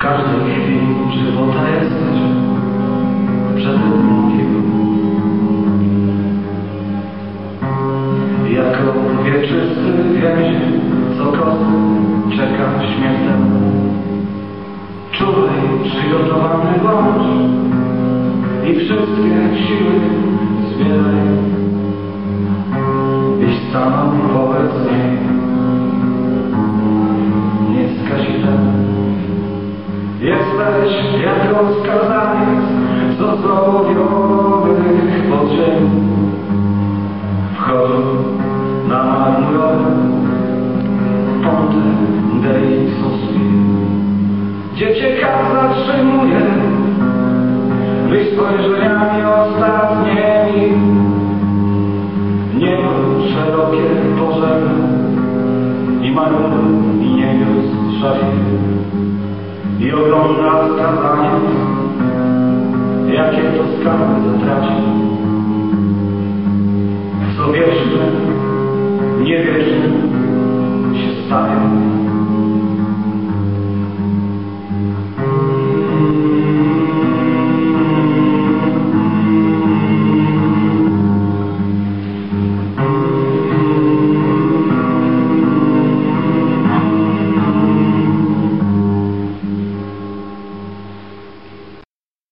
Carlos wieczysty więzień, co kosy czeka śmiertelny. Czułej przygotowany bądź. I wszystkie siły zbieraj, byś stanął wobec niej. Nieskazitelny. Jesteś jako skazaniec z ozdrowionych gdzie cię kar zatrzymuje, byś spojrzeniami ostatnimi niebo szerokie pożemy i maruny i niebios szafiry i ogląda skazaniec, jakie to skarby zatraci. Co wieczne, niewieczne.